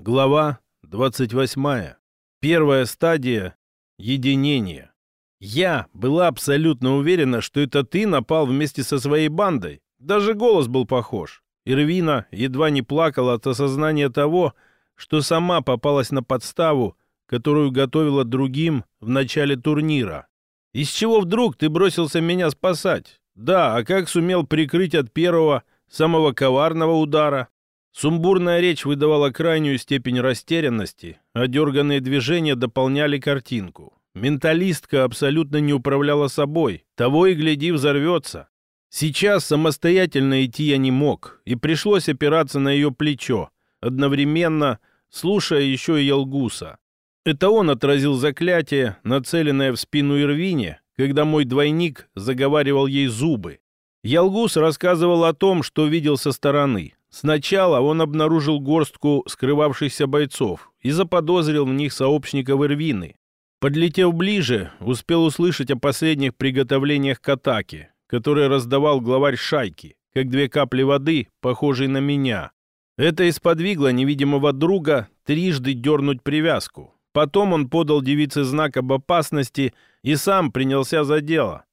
Глава 28. Первая стадия единения. Я была абсолютно уверена, что это ты напал вместе со своей бандой. Даже голос был похож. Ирвина едва не плакала от осознания того, что сама попалась на подставу, которую готовила другим в начале турнира. Из чего вдруг ты бросился меня спасать? Да, а как сумел прикрыть от первого, самого коварного удара? Сумбурная речь выдавала крайнюю степень растерянности, а дерганные движения дополняли картинку. Менталистка абсолютно не управляла собой, того и гляди взорвется. Сейчас самостоятельно идти я не мог, и пришлось опираться на ее плечо, одновременно слушая еще и Елгуса. Это он отразил заклятие, нацеленное в спину Ирвине, когда мой двойник заговаривал ей зубы. Ялгус рассказывал о том, что видел со стороны, Сначала он обнаружил горстку скрывавшихся бойцов и заподозрил в них сообщников Ирвины. Подлетев ближе, успел услышать о последних приготовлениях к атаке, которые раздавал главарь шайки, как две капли воды, похожие на меня. Это исподвигло невидимого друга трижды дернуть привязку. Потом он подал девице знак об опасности и сам принялся за дело.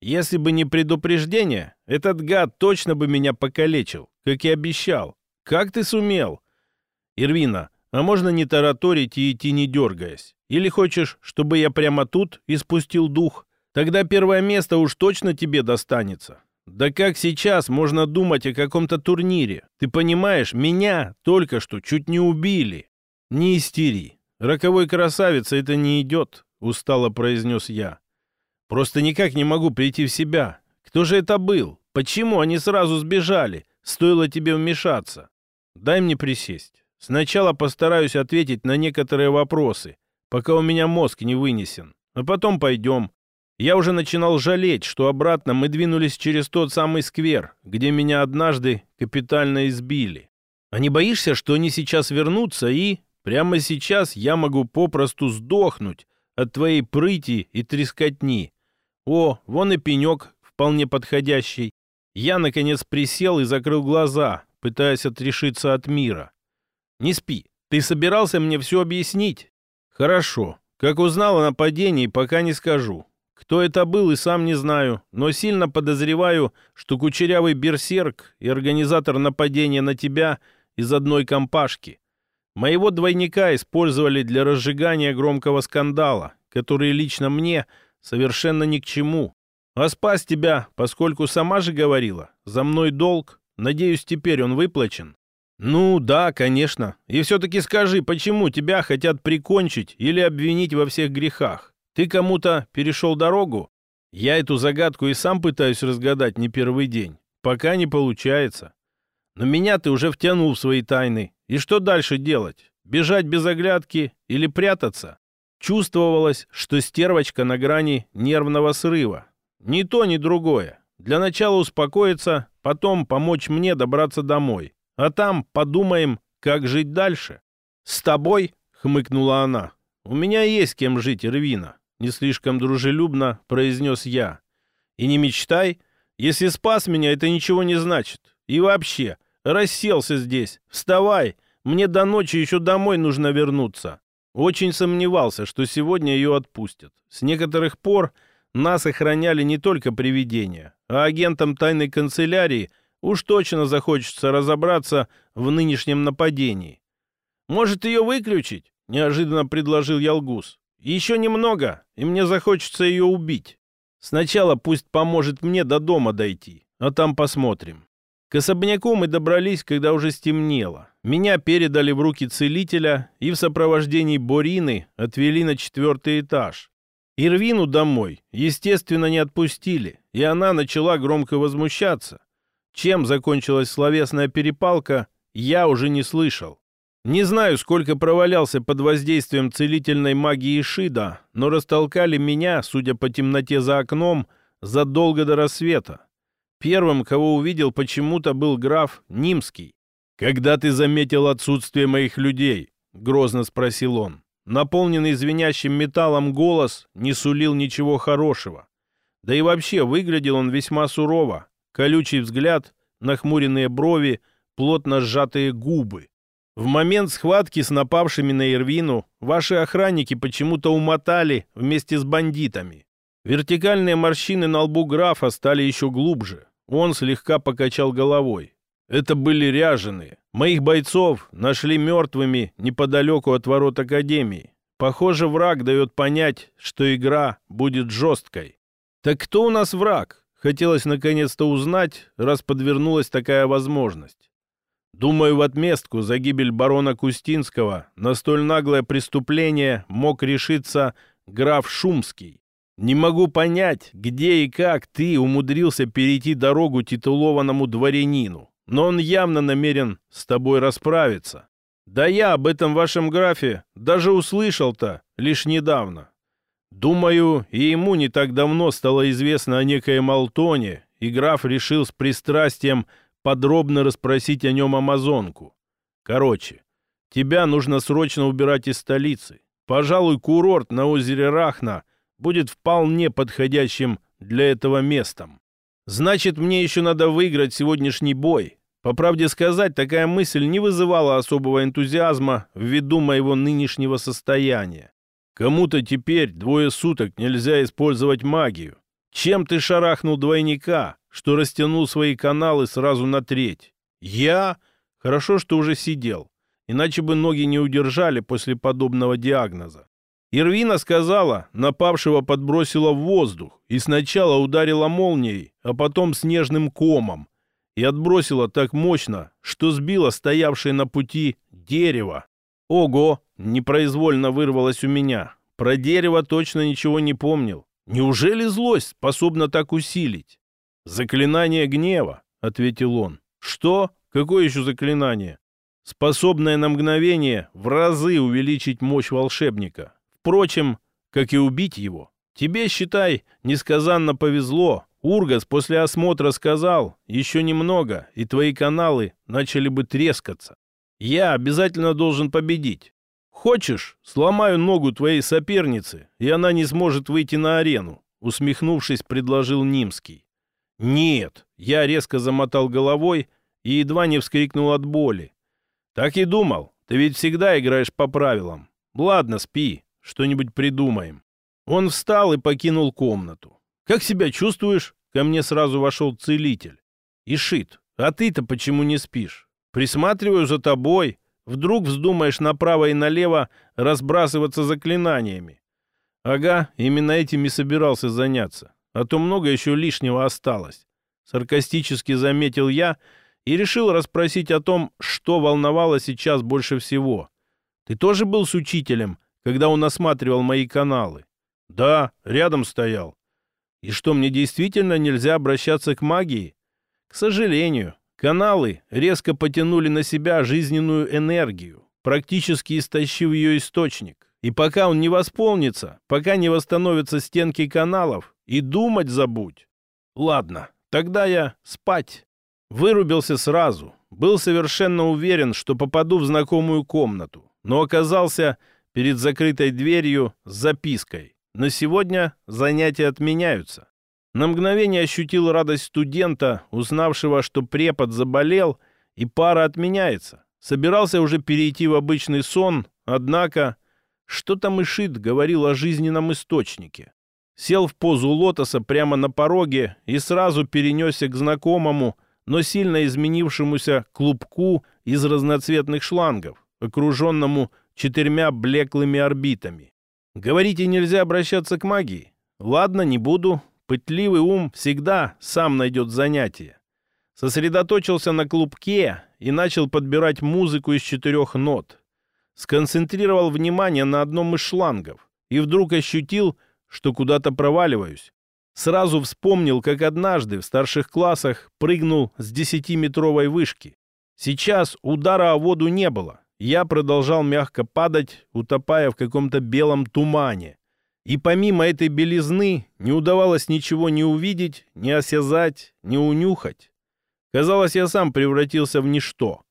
Если бы не предупреждение, этот гад точно бы меня покалечил, как и обещал. Как ты сумел? Ирвина, а можно не тараторить и идти не дергаясь? Или хочешь, чтобы я прямо тут испустил дух? Тогда первое место уж точно тебе достанется. Да как сейчас можно думать о каком-то турнире? Ты понимаешь, меня только что чуть не убили. Не истери. Роковой красавица это не идет, устало произнес я. Просто никак не могу прийти в себя. Кто же это был? Почему они сразу сбежали? Стоило тебе вмешаться. Дай мне присесть. Сначала постараюсь ответить на некоторые вопросы, пока у меня мозг не вынесен. А потом пойдем. Я уже начинал жалеть, что обратно мы двинулись через тот самый сквер, где меня однажды капитально избили. А не боишься, что они сейчас вернутся и... Прямо сейчас я могу попросту сдохнуть от твоей прыти и трескотни. О, вон и пенек, вполне подходящий. Я, наконец, присел и закрыл глаза, пытаясь отрешиться от мира. Не спи. Ты собирался мне все объяснить? Хорошо. Как узнал о нападении, пока не скажу. Кто это был и сам не знаю, но сильно подозреваю, что кучерявый берсерк и организатор нападения на тебя из одной компашки. Моего двойника использовали для разжигания громкого скандала, который лично мне – совершенно ни к чему. А спас тебя, поскольку сама же говорила, за мной долг, надеюсь, теперь он выплачен. Ну да, конечно. И все-таки скажи, почему тебя хотят прикончить или обвинить во всех грехах? Ты кому-то перешел дорогу? Я эту загадку и сам пытаюсь разгадать не первый день. Пока не получается. Но меня ты уже втянул в свои тайны. И что дальше делать? Бежать без оглядки или прятаться? Чувствовалось, что стервочка на грани нервного срыва. Ни то, ни другое. Для начала успокоиться, потом помочь мне добраться домой. А там подумаем, как жить дальше. «С тобой?» — хмыкнула она. «У меня есть кем жить, Ирвина», — не слишком дружелюбно произнес я. «И не мечтай. Если спас меня, это ничего не значит. И вообще, расселся здесь. Вставай. Мне до ночи еще домой нужно вернуться. Очень сомневался, что сегодня ее отпустят. С некоторых пор нас охраняли не только привидения, а агентам тайной канцелярии уж точно захочется разобраться в нынешнем нападении. «Может, ее выключить?» — неожиданно предложил Ялгус. «Еще немного, и мне захочется ее убить. Сначала пусть поможет мне до дома дойти, а там посмотрим». К особняку мы добрались, когда уже стемнело. Меня передали в руки целителя и в сопровождении Борины отвели на четвертый этаж. Ирвину домой, естественно, не отпустили, и она начала громко возмущаться. Чем закончилась словесная перепалка, я уже не слышал. Не знаю, сколько провалялся под воздействием целительной магии Шида, но растолкали меня, судя по темноте за окном, задолго до рассвета. Первым, кого увидел почему-то, был граф Нимский. «Когда ты заметил отсутствие моих людей?» — грозно спросил он. Наполненный звенящим металлом голос не сулил ничего хорошего. Да и вообще выглядел он весьма сурово. Колючий взгляд, нахмуренные брови, плотно сжатые губы. В момент схватки с напавшими на Ирвину ваши охранники почему-то умотали вместе с бандитами. Вертикальные морщины на лбу графа стали еще глубже. Он слегка покачал головой. Это были ряженые. Моих бойцов нашли мертвыми неподалеку от ворот Академии. Похоже, враг дает понять, что игра будет жесткой. Так кто у нас враг? Хотелось наконец-то узнать, раз подвернулась такая возможность. Думаю, в отместку за гибель барона Кустинского на столь наглое преступление мог решиться граф Шумский. Не могу понять, где и как ты умудрился перейти дорогу титулованному дворянину, но он явно намерен с тобой расправиться. Да я об этом вашем графе даже услышал-то лишь недавно. Думаю, и ему не так давно стало известно о некоем Алтоне, и граф решил с пристрастием подробно расспросить о нем амазонку. Короче, тебя нужно срочно убирать из столицы. Пожалуй, курорт на озере Рахна будет вполне подходящим для этого местом. Значит, мне еще надо выиграть сегодняшний бой, по правде сказать, такая мысль не вызывала особого энтузиазма ввиду моего нынешнего состояния. Кому-то теперь двое суток нельзя использовать магию. Чем ты шарахнул двойника, что растянул свои каналы сразу на треть? Я? Хорошо, что уже сидел. Иначе бы ноги не удержали после подобного диагноза. Ирвина сказала, напавшего подбросила в воздух и сначала ударила молнией, а потом снежным комом, и отбросила так мощно, что сбила стоявшее на пути дерево. Ого! Непроизвольно вырвалось у меня. Про дерево точно ничего не помнил. Неужели злость способна так усилить? Заклинание гнева, ответил он. Что? Какое еще заклинание? Способное на мгновение в разы увеличить мощь волшебника. Впрочем, как и убить его. Тебе, считай, несказанно повезло, Ургас после осмотра сказал, еще немного, и твои каналы начали бы трескаться. Я обязательно должен победить. Хочешь, сломаю ногу твоей соперницы, и она не сможет выйти на арену, усмехнувшись, предложил Нимский. Нет, я резко замотал головой и едва не вскрикнул от боли. Так и думал, ты ведь всегда играешь по правилам. Ладно, спи, что-нибудь придумаем. Он встал и покинул комнату. «Как себя чувствуешь?» Ко мне сразу вошел целитель. «Ишит, а ты-то почему не спишь? Присматриваю за тобой. Вдруг вздумаешь направо и налево разбрасываться заклинаниями». «Ага, именно этим и собирался заняться. А то много еще лишнего осталось». Саркастически заметил я и решил расспросить о том, что волновало сейчас больше всего. «Ты тоже был с учителем, когда он осматривал мои каналы?» «Да, рядом стоял. И что, мне действительно нельзя обращаться к магии? К сожалению, каналы резко потянули на себя жизненную энергию, практически истощив ее источник. И пока он не восполнится, пока не восстановятся стенки каналов, и думать забудь. Ладно, тогда я спать. Вырубился сразу. Был совершенно уверен, что попаду в знакомую комнату, но оказался перед закрытой дверью с запиской. На сегодня занятия отменяются. На мгновение ощутил радость студента, узнавшего, что препод заболел, и пара отменяется. Собирался уже перейти в обычный сон, однако что-то мышит говорил о жизненном источнике. Сел в позу лотоса прямо на пороге и сразу перенесся к знакомому, но сильно изменившемуся клубку из разноцветных шлангов, окруженному четырьмя блеклыми орбитами. Говорите, нельзя обращаться к магии? Ладно, не буду. Пытливый ум всегда сам найдет занятие. Сосредоточился на клубке и начал подбирать музыку из четырех нот. Сконцентрировал внимание на одном из шлангов и вдруг ощутил, что куда-то проваливаюсь. Сразу вспомнил, как однажды в старших классах прыгнул с десятиметровой вышки. Сейчас удара о воду не было, я продолжал мягко падать, утопая в каком-то белом тумане. И помимо этой белизны не удавалось ничего не увидеть, не осязать, не унюхать. Казалось, я сам превратился в ничто.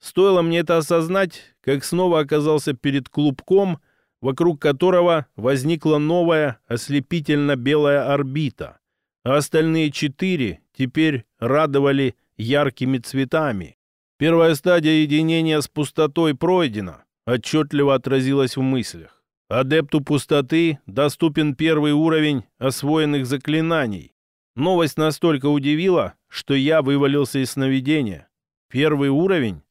Стоило мне это осознать, как снова оказался перед клубком, вокруг которого возникла новая ослепительно-белая орбита, а остальные четыре теперь радовали яркими цветами. Первая стадия единения с пустотой пройдена, отчетливо отразилась в мыслях. Адепту пустоты доступен первый уровень освоенных заклинаний. Новость настолько удивила, что я вывалился из сновидения. Первый уровень?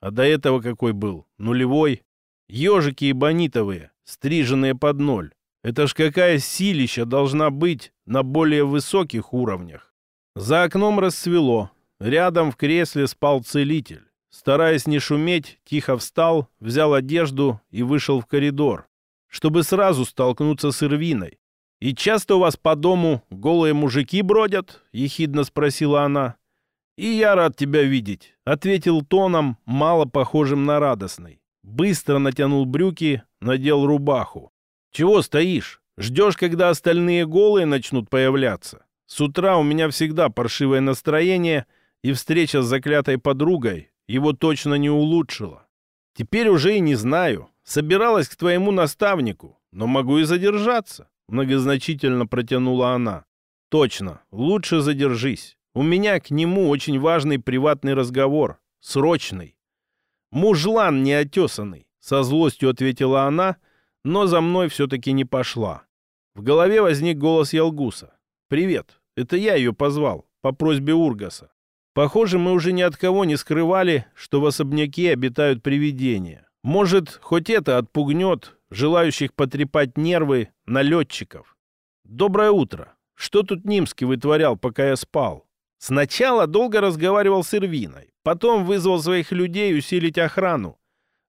А до этого какой был? Нулевой? Ежики эбонитовые, стриженные под ноль. Это ж какая силища должна быть на более высоких уровнях. За окном рассвело. Рядом в кресле спал целитель. Стараясь не шуметь, тихо встал, взял одежду и вышел в коридор, чтобы сразу столкнуться с Ирвиной. «И часто у вас по дому голые мужики бродят?» — ехидно спросила она. «И я рад тебя видеть», — ответил тоном, мало похожим на радостный. Быстро натянул брюки, надел рубаху. «Чего стоишь? Ждешь, когда остальные голые начнут появляться? С утра у меня всегда паршивое настроение, и встреча с заклятой подругой его точно не улучшила. Теперь уже и не знаю. Собиралась к твоему наставнику, но могу и задержаться», — многозначительно протянула она. «Точно, лучше задержись. У меня к нему очень важный приватный разговор. Срочный». «Мужлан неотесанный», — со злостью ответила она, — но за мной все-таки не пошла. В голове возник голос Ялгуса. «Привет, это я ее позвал, по просьбе Ургаса. Похоже, мы уже ни от кого не скрывали, что в особняке обитают привидения. Может, хоть это отпугнет желающих потрепать нервы налетчиков. Доброе утро. Что тут Нимский вытворял, пока я спал? Сначала долго разговаривал с Ирвиной, потом вызвал своих людей усилить охрану,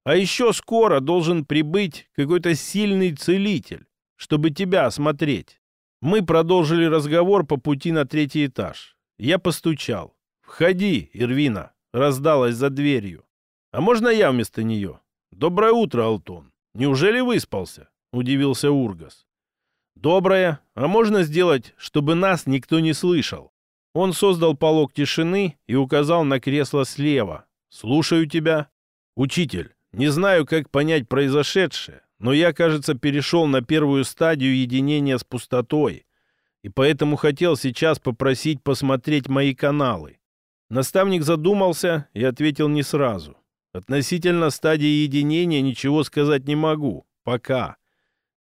а еще скоро должен прибыть какой-то сильный целитель, чтобы тебя осмотреть. Мы продолжили разговор по пути на третий этаж. Я постучал. «Входи, Ирвина!» раздалась за дверью. «А можно я вместо нее?» «Доброе утро, Алтон. Неужели выспался?» удивился Ургас. «Доброе. А можно сделать, чтобы нас никто не слышал?» Он создал полог тишины и указал на кресло слева. «Слушаю тебя». «Учитель, не знаю, как понять произошедшее, но я, кажется, перешел на первую стадию единения с пустотой, и поэтому хотел сейчас попросить посмотреть мои каналы. Наставник задумался и ответил не сразу. Относительно стадии единения ничего сказать не могу. Пока.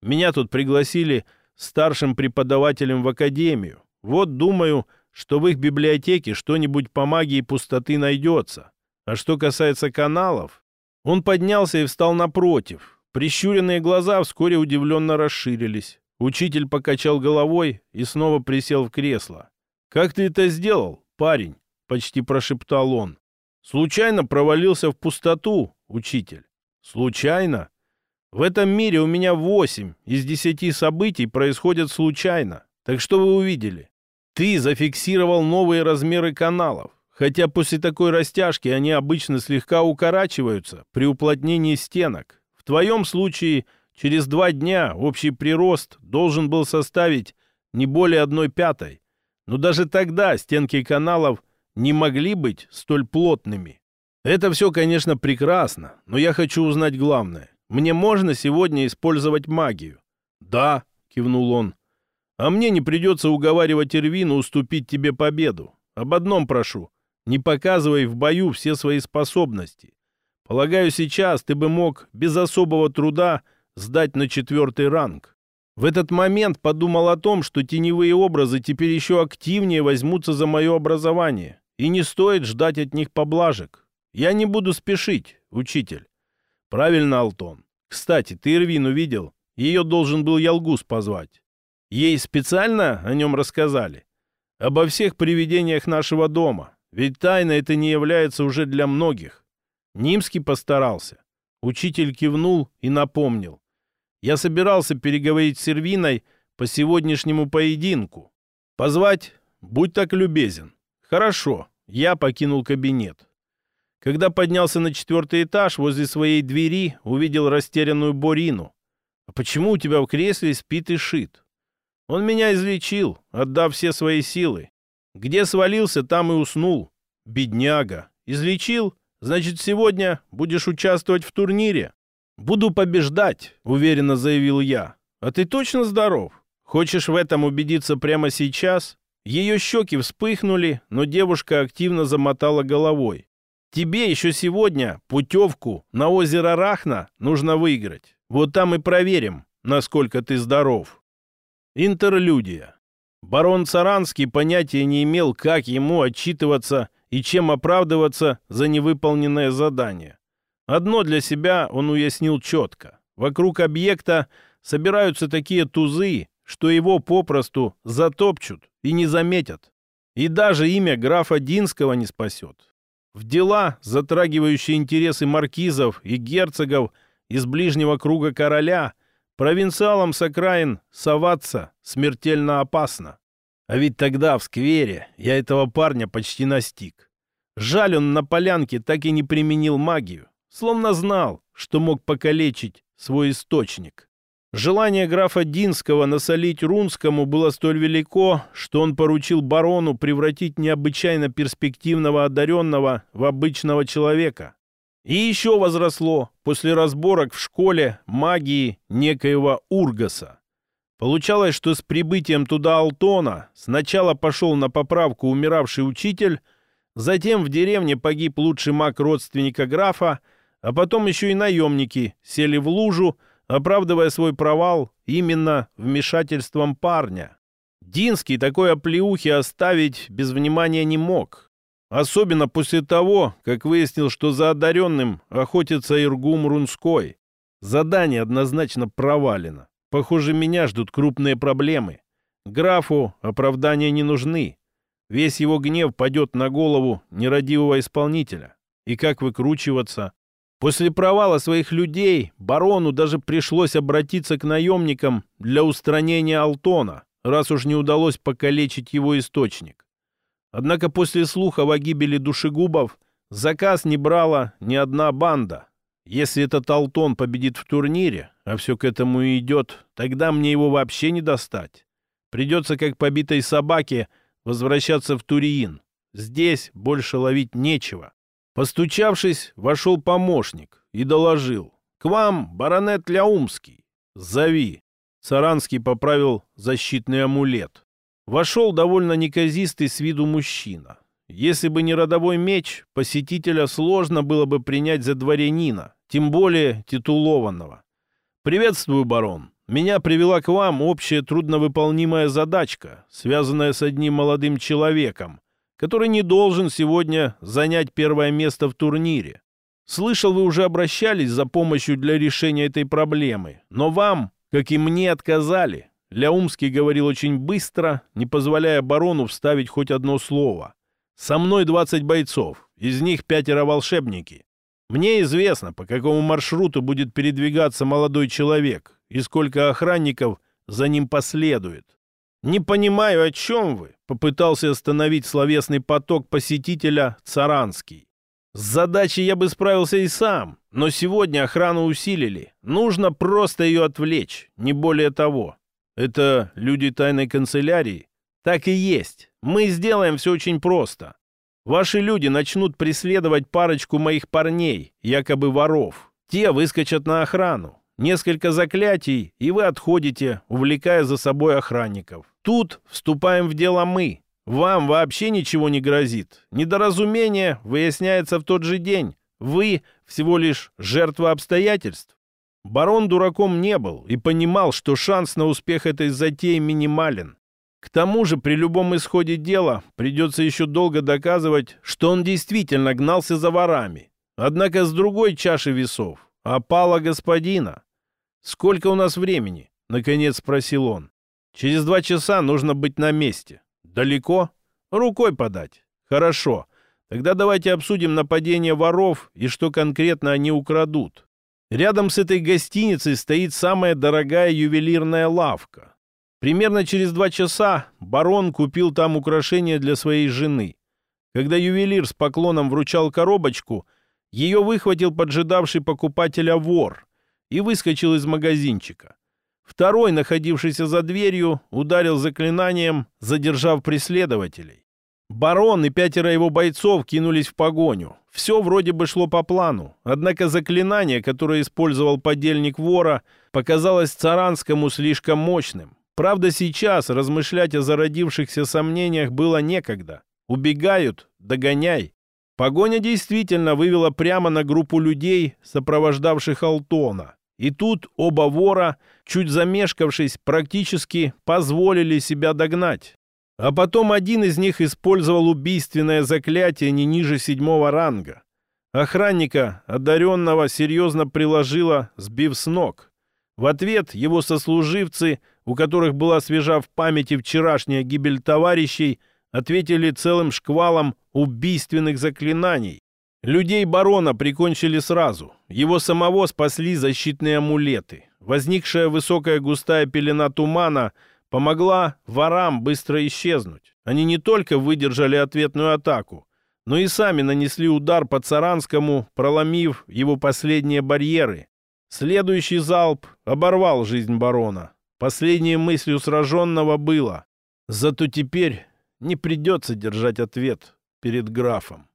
Меня тут пригласили старшим преподавателем в академию. Вот думаю, что в их библиотеке что-нибудь по магии пустоты найдется. А что касается каналов, он поднялся и встал напротив. Прищуренные глаза вскоре удивленно расширились. Учитель покачал головой и снова присел в кресло. «Как ты это сделал, парень?» — почти прошептал он. «Случайно провалился в пустоту, учитель». «Случайно?» «В этом мире у меня восемь из десяти событий происходят случайно. Так что вы увидели?» «Ты зафиксировал новые размеры каналов. Хотя после такой растяжки они обычно слегка укорачиваются при уплотнении стенок. В твоем случае через два дня общий прирост должен был составить не более одной пятой. Но даже тогда стенки каналов не могли быть столь плотными. Это все, конечно, прекрасно, но я хочу узнать главное. Мне можно сегодня использовать магию? Да, кивнул он. А мне не придется уговаривать Ирвину уступить тебе победу. Об одном прошу. Не показывай в бою все свои способности. Полагаю, сейчас ты бы мог без особого труда сдать на четвертый ранг. В этот момент подумал о том, что теневые образы теперь еще активнее возьмутся за мое образование, и не стоит ждать от них поблажек. Я не буду спешить, учитель. Правильно, Алтон. Кстати, ты Ирвину видел? Ее должен был Ялгус позвать. Ей специально о нем рассказали? Обо всех привидениях нашего дома. Ведь тайна это не является уже для многих. Нимский постарался. Учитель кивнул и напомнил. Я собирался переговорить с Сервиной по сегодняшнему поединку. Позвать? Будь так любезен. Хорошо. Я покинул кабинет. Когда поднялся на четвертый этаж, возле своей двери увидел растерянную Борину. «А почему у тебя в кресле спит и шит?» «Он меня излечил, отдав все свои силы. Где свалился, там и уснул. Бедняга. Излечил? Значит, сегодня будешь участвовать в турнире? Буду побеждать, уверенно заявил я. А ты точно здоров? Хочешь в этом убедиться прямо сейчас? Ее щеки вспыхнули, но девушка активно замотала головой. Тебе еще сегодня путевку на озеро Рахна нужно выиграть. Вот там и проверим, насколько ты здоров. Интерлюдия. Барон Царанский понятия не имел, как ему отчитываться и чем оправдываться за невыполненное задание. Одно для себя он уяснил четко. Вокруг объекта собираются такие тузы, что его попросту затопчут и не заметят. И даже имя графа Динского не спасет. В дела, затрагивающие интересы маркизов и герцогов из ближнего круга короля, провинциалам с окраин соваться смертельно опасно. А ведь тогда в сквере я этого парня почти настиг. Жаль, он на полянке так и не применил магию, словно знал, что мог покалечить свой источник. Желание графа Динского насолить Рунскому было столь велико, что он поручил барону превратить необычайно перспективного одаренного в обычного человека. И еще возросло после разборок в школе магии некоего Ургаса. Получалось, что с прибытием туда Алтона сначала пошел на поправку умиравший учитель, затем в деревне погиб лучший маг родственника графа, а потом еще и наемники сели в лужу, оправдывая свой провал именно вмешательством парня. Динский такой оплеухи оставить без внимания не мог. Особенно после того, как выяснил, что за одаренным охотится Иргум Рунской. Задание однозначно провалено. Похоже, меня ждут крупные проблемы. Графу оправдания не нужны. Весь его гнев падет на голову нерадивого исполнителя. И как выкручиваться? После провала своих людей барону даже пришлось обратиться к наемникам для устранения Алтона, раз уж не удалось покалечить его источник. Однако после слухов о гибели душегубов заказ не брала ни одна банда. Если этот Алтон победит в турнире, а все к этому и идет, тогда мне его вообще не достать. Придется, как побитой собаке, возвращаться в Туриин. Здесь больше ловить нечего. Постучавшись, вошел помощник и доложил. «К вам, баронет Ляумский. Зови». Саранский поправил защитный амулет. Вошел довольно неказистый с виду мужчина. Если бы не родовой меч, посетителя сложно было бы принять за дворянина, тем более титулованного. «Приветствую, барон. Меня привела к вам общая трудновыполнимая задачка, связанная с одним молодым человеком, который не должен сегодня занять первое место в турнире. Слышал, вы уже обращались за помощью для решения этой проблемы, но вам, как и мне, отказали. Ляумский говорил очень быстро, не позволяя барону вставить хоть одно слово. «Со мной 20 бойцов, из них пятеро волшебники. Мне известно, по какому маршруту будет передвигаться молодой человек и сколько охранников за ним последует. «Не понимаю, о чем вы?» — попытался остановить словесный поток посетителя Царанский. «С задачей я бы справился и сам, но сегодня охрану усилили. Нужно просто ее отвлечь, не более того. Это люди тайной канцелярии? Так и есть. Мы сделаем все очень просто. Ваши люди начнут преследовать парочку моих парней, якобы воров. Те выскочат на охрану. Несколько заклятий, и вы отходите, увлекая за собой охранников. Тут вступаем в дело мы. Вам вообще ничего не грозит. Недоразумение выясняется в тот же день. Вы всего лишь жертва обстоятельств. Барон дураком не был и понимал, что шанс на успех этой затеи минимален. К тому же при любом исходе дела придется еще долго доказывать, что он действительно гнался за ворами. Однако с другой чаши весов опала господина. «Сколько у нас времени?» — наконец спросил он. Через два часа нужно быть на месте. Далеко? Рукой подать. Хорошо. Тогда давайте обсудим нападение воров и что конкретно они украдут. Рядом с этой гостиницей стоит самая дорогая ювелирная лавка. Примерно через два часа барон купил там украшения для своей жены. Когда ювелир с поклоном вручал коробочку, ее выхватил поджидавший покупателя вор и выскочил из магазинчика. Второй, находившийся за дверью, ударил заклинанием, задержав преследователей. Барон и пятеро его бойцов кинулись в погоню. Все вроде бы шло по плану, однако заклинание, которое использовал подельник вора, показалось Царанскому слишком мощным. Правда, сейчас размышлять о зародившихся сомнениях было некогда. Убегают, догоняй. Погоня действительно вывела прямо на группу людей, сопровождавших Алтона. И тут оба вора, чуть замешкавшись, практически позволили себя догнать. А потом один из них использовал убийственное заклятие не ниже седьмого ранга. Охранника, одаренного, серьезно приложило, сбив с ног. В ответ его сослуживцы, у которых была свежа в памяти вчерашняя гибель товарищей, ответили целым шквалом убийственных заклинаний. Людей барона прикончили сразу. Его самого спасли защитные амулеты. Возникшая высокая густая пелена тумана помогла ворам быстро исчезнуть. Они не только выдержали ответную атаку, но и сами нанесли удар по Царанскому, проломив его последние барьеры. Следующий залп оборвал жизнь барона. Последней мыслью сраженного было «Зато теперь не придется держать ответ перед графом».